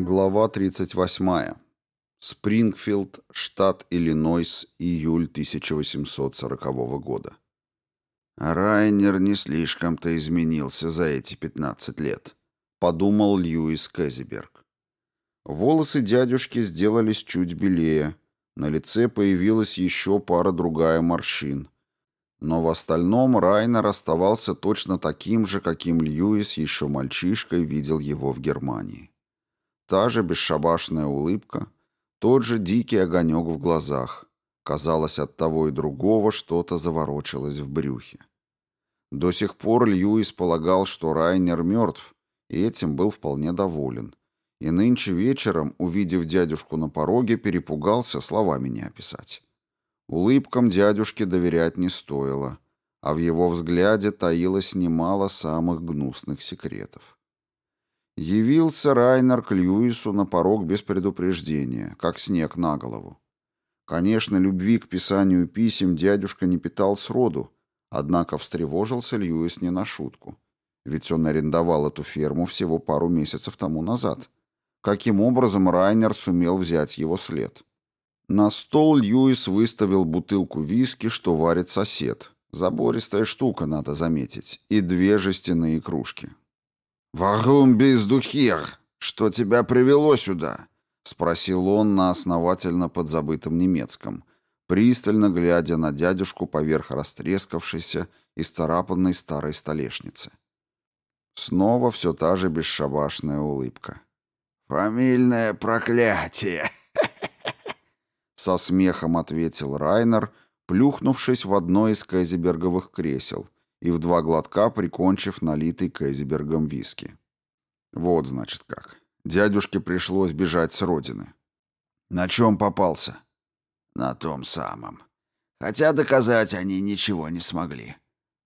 Глава 38. Спрингфилд, штат Иллинойс, июль 1840 года. «Райнер не слишком-то изменился за эти 15 лет», — подумал Льюис Кэзиберг. Волосы дядюшки сделались чуть белее, на лице появилась еще пара-другая морщин. Но в остальном Райнер оставался точно таким же, каким Льюис еще мальчишкой видел его в Германии. Та же бесшабашная улыбка, тот же дикий огонек в глазах. Казалось, от того и другого что-то заворочилось в брюхе. До сих пор Льюис полагал, что Райнер мертв, и этим был вполне доволен. И нынче вечером, увидев дядюшку на пороге, перепугался, словами не описать. Улыбкам дядюшке доверять не стоило, а в его взгляде таилось немало самых гнусных секретов. Явился Райнер к Льюису на порог без предупреждения, как снег на голову. Конечно, любви к писанию писем дядюшка не питал сроду, однако встревожился Льюис не на шутку. Ведь он арендовал эту ферму всего пару месяцев тому назад. Каким образом Райнер сумел взять его след? На стол Льюис выставил бутылку виски, что варит сосед. Забористая штука, надо заметить, и две жестяные кружки. «Варум бездухир? Что тебя привело сюда?» — спросил он на основательно подзабытом немецком, пристально глядя на дядюшку поверх растрескавшейся и сцарапанной старой столешницы. Снова все та же бесшабашная улыбка. «Фамильное проклятие!» Со смехом ответил Райнер, плюхнувшись в одно из Кэзиберговых кресел — и в два глотка прикончив налитый Кэзибергом виски. Вот, значит, как. Дядюшке пришлось бежать с родины. На чем попался? На том самом. Хотя доказать они ничего не смогли.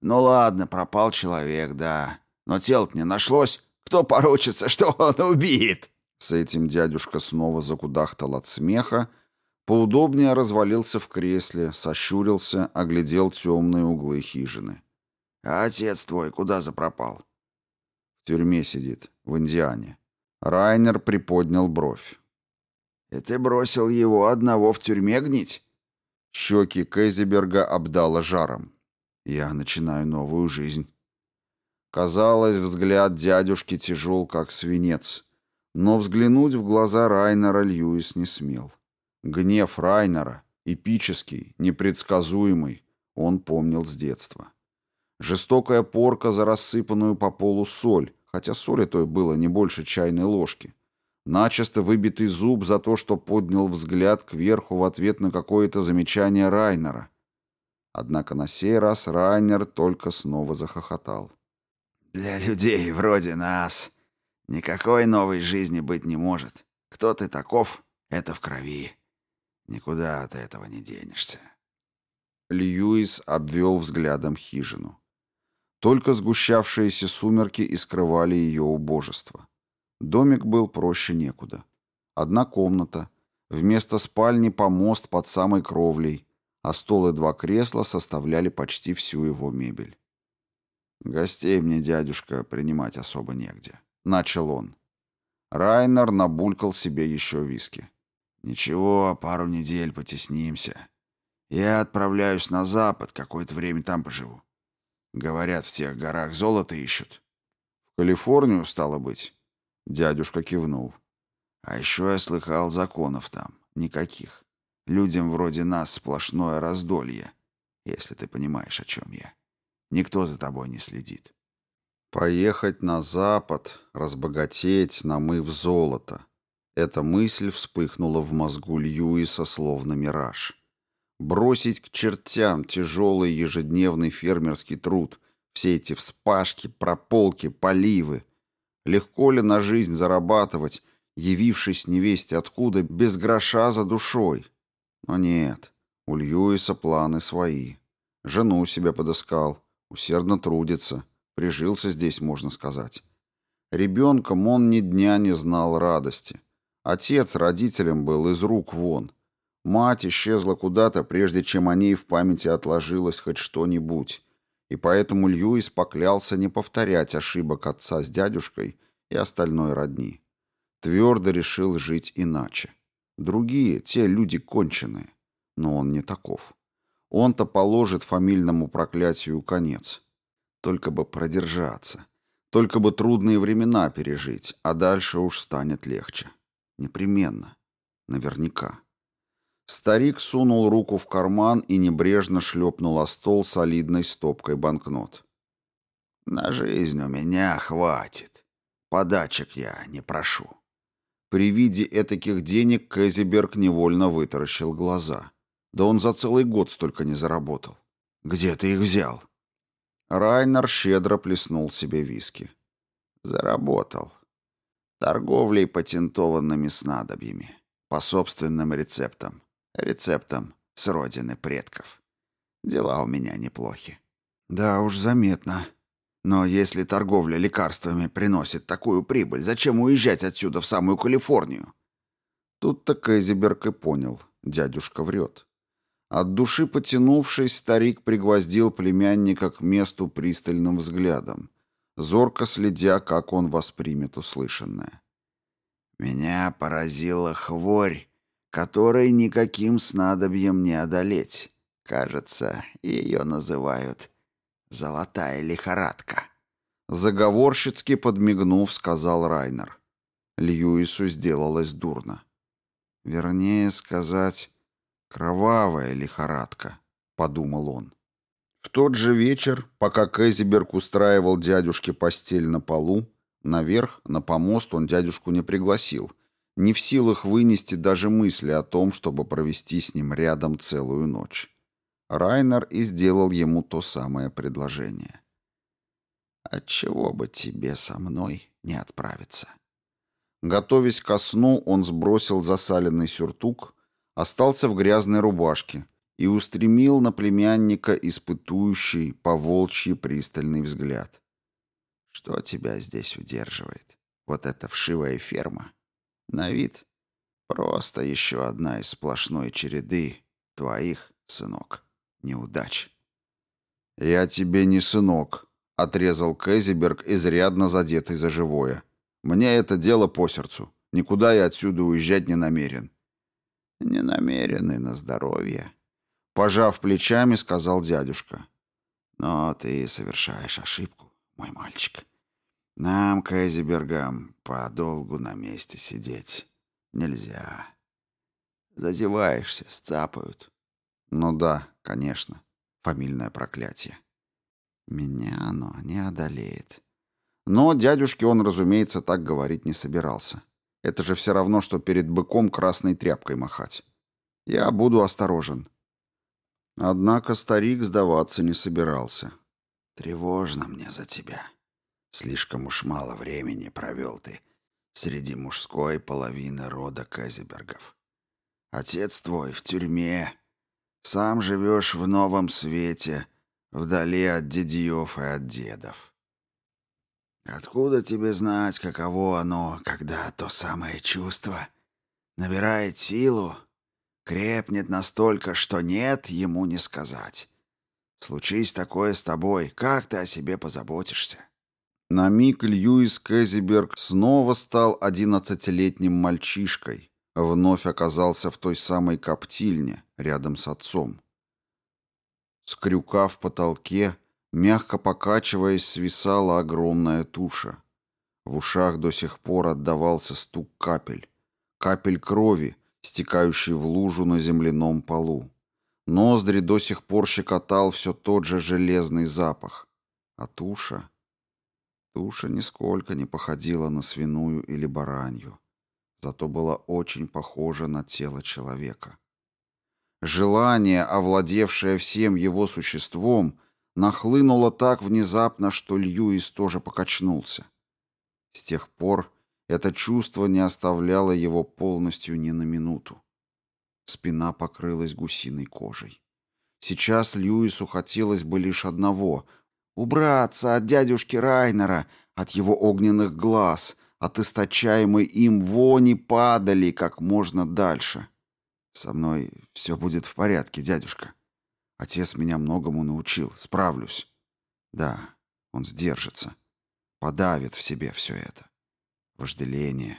Ну ладно, пропал человек, да. Но тело не нашлось. Кто поручится, что он убит? С этим дядюшка снова закудахтал от смеха, поудобнее развалился в кресле, сощурился, оглядел темные углы хижины. А отец твой куда запропал? В тюрьме сидит, в Индиане. Райнер приподнял бровь. И ты бросил его одного в тюрьме гнить? Щеки Кейзеберга обдало жаром. Я начинаю новую жизнь. Казалось, взгляд дядюшки тяжел, как свинец. Но взглянуть в глаза Райнера Льюис не смел. Гнев Райнера, эпический, непредсказуемый, он помнил с детства. Жестокая порка за рассыпанную по полу соль, хотя соли той было не больше чайной ложки. Начисто выбитый зуб за то, что поднял взгляд кверху в ответ на какое-то замечание Райнера. Однако на сей раз Райнер только снова захохотал. «Для людей вроде нас никакой новой жизни быть не может. Кто ты таков, это в крови. Никуда от этого не денешься». Льюис обвел взглядом хижину. Только сгущавшиеся сумерки и скрывали ее убожество. Домик был проще некуда. Одна комната, вместо спальни помост под самой кровлей, а стол и два кресла составляли почти всю его мебель. «Гостей мне, дядюшка, принимать особо негде», — начал он. Райнер набулькал себе еще виски. «Ничего, пару недель потеснимся. Я отправляюсь на запад, какое-то время там поживу. Говорят, в тех горах золото ищут. В Калифорнию, стало быть. Дядюшка кивнул. А еще я слыхал, законов там никаких. Людям вроде нас сплошное раздолье, если ты понимаешь, о чем я. Никто за тобой не следит. Поехать на запад, разбогатеть, намыв золото. Эта мысль вспыхнула в мозгу Льюиса словно мираж бросить к чертям тяжелый ежедневный фермерский труд, все эти вспашки, прополки, поливы. Легко ли на жизнь зарабатывать, явившись невесть откуда, без гроша за душой? Но нет, у Льюиса планы свои. Жену себе подыскал, усердно трудится, прижился здесь, можно сказать. Ребенком он ни дня не знал радости. Отец родителям был из рук вон — Мать исчезла куда-то, прежде чем о ней в памяти отложилось хоть что-нибудь, и поэтому Льюис поклялся не повторять ошибок отца с дядюшкой и остальной родни. Твердо решил жить иначе. Другие, те люди конченые. Но он не таков. Он-то положит фамильному проклятию конец. Только бы продержаться. Только бы трудные времена пережить, а дальше уж станет легче. Непременно. Наверняка. Старик сунул руку в карман и небрежно шлепнул о стол солидной стопкой банкнот. «На жизнь у меня хватит. Подачек я не прошу». При виде этаких денег Кэзиберг невольно вытаращил глаза. Да он за целый год столько не заработал. «Где ты их взял?» Райнер щедро плеснул себе виски. «Заработал. Торговлей патентованными снадобьями. По собственным рецептам. Рецептам с родины предков. Дела у меня неплохи». «Да уж, заметно. Но если торговля лекарствами приносит такую прибыль, зачем уезжать отсюда в самую Калифорнию?» Тут-то Кэзиберг и понял. Дядюшка врет. От души потянувшись, старик пригвоздил племянника к месту пристальным взглядом, зорко следя, как он воспримет услышанное. «Меня поразила хворь, которой никаким снадобьем не одолеть. Кажется, ее называют «золотая лихорадка». Заговорщицки подмигнув, сказал Райнер. Льюису сделалось дурно. Вернее сказать, «Кровавая лихорадка», — подумал он. В тот же вечер, пока Кэзиберг устраивал дядюшке постель на полу, наверх, на помост он дядюшку не пригласил, не в силах вынести даже мысли о том, чтобы провести с ним рядом целую ночь. Райнер и сделал ему то самое предложение. «Отчего бы тебе со мной не отправиться?» Готовясь ко сну, он сбросил засаленный сюртук, остался в грязной рубашке и устремил на племянника испытующий по волчьи пристальный взгляд. «Что тебя здесь удерживает? Вот эта вшивая ферма? На вид просто еще одна из сплошной череды твоих, сынок, неудач». «Я тебе не сынок», — отрезал Кэзиберг, изрядно задетый за живое. «Мне это дело по сердцу. Никуда я отсюда уезжать не намерен. Не намерены на здоровье. Пожав плечами, сказал дядюшка. Но ты совершаешь ошибку, мой мальчик. Нам, Кэзибергам, подолгу на месте сидеть нельзя. Зазеваешься, сцапают. Ну да, конечно, фамильное проклятие. Меня оно не одолеет. Но дядюшке он, разумеется, так говорить не собирался. Это же все равно, что перед быком красной тряпкой махать. Я буду осторожен. Однако старик сдаваться не собирался. Тревожно мне за тебя. Слишком уж мало времени провел ты среди мужской половины рода Казибергов. Отец твой в тюрьме. Сам живешь в новом свете, вдали от дедьев и от дедов. Откуда тебе знать, каково оно, когда то самое чувство набирает силу, крепнет настолько, что нет ему не сказать. Случись такое с тобой, как ты о себе позаботишься? На миг Льюис Кэзиберг снова стал одиннадцатилетним мальчишкой, вновь оказался в той самой коптильне рядом с отцом. С крюка в потолке Мягко покачиваясь, свисала огромная туша. В ушах до сих пор отдавался стук капель. Капель крови, стекающей в лужу на земляном полу. Ноздри до сих пор щекотал все тот же железный запах. А туша... Туша нисколько не походила на свиную или баранью, зато была очень похожа на тело человека. Желание, овладевшее всем его существом, нахлынуло так внезапно, что Льюис тоже покачнулся. С тех пор это чувство не оставляло его полностью ни на минуту. Спина покрылась гусиной кожей. Сейчас Льюису хотелось бы лишь одного — убраться от дядюшки Райнера, от его огненных глаз, от источаемой им вони падали как можно дальше. «Со мной все будет в порядке, дядюшка», Отец меня многому научил, справлюсь. Да, он сдержится, подавит в себе все это. Вожделение,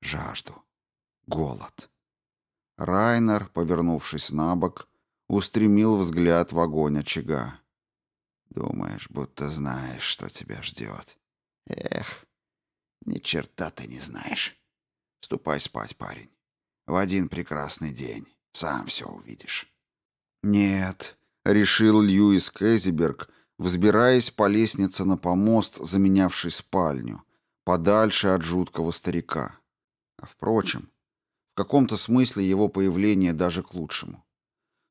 жажду, голод. Райнер, повернувшись на бок, устремил взгляд в огонь очага. Думаешь, будто знаешь, что тебя ждет. Эх, ни черта ты не знаешь. Ступай спать, парень. В один прекрасный день сам все увидишь. Нет, решил Льюис Кэзиберг, взбираясь по лестнице на помост, заменявший спальню, подальше от жуткого старика. А впрочем, в каком-то смысле его появление даже к лучшему.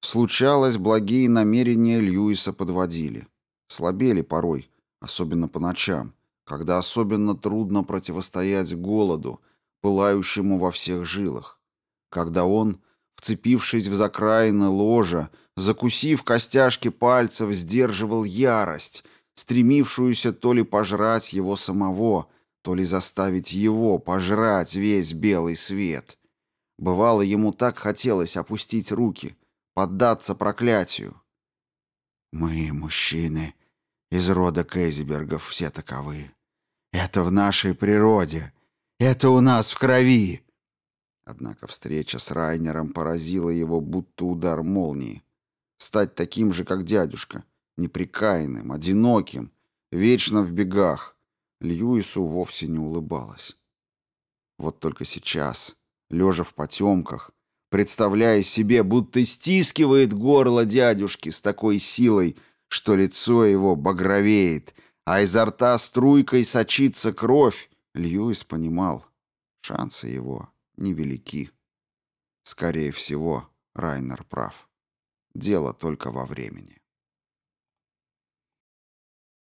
Случалось, благие намерения Льюиса подводили. Слабели порой, особенно по ночам, когда особенно трудно противостоять голоду, пылающему во всех жилах, когда он, вцепившись в закраины ложа, закусив костяшки пальцев, сдерживал ярость, стремившуюся то ли пожрать его самого, то ли заставить его пожрать весь белый свет. Бывало, ему так хотелось опустить руки, поддаться проклятию. «Мы, мужчины, из рода Кейзебергов, все таковы. Это в нашей природе. Это у нас в крови!» Однако встреча с Райнером поразила его, будто удар молнии. Стать таким же, как дядюшка, неприкаянным, одиноким, вечно в бегах. Льюису вовсе не улыбалась. Вот только сейчас, лежа в потемках, представляя себе, будто стискивает горло дядюшки с такой силой, что лицо его багровеет, а изо рта струйкой сочится кровь, Льюис понимал, шансы его невелики. Скорее всего, Райнер прав. Дело только во времени.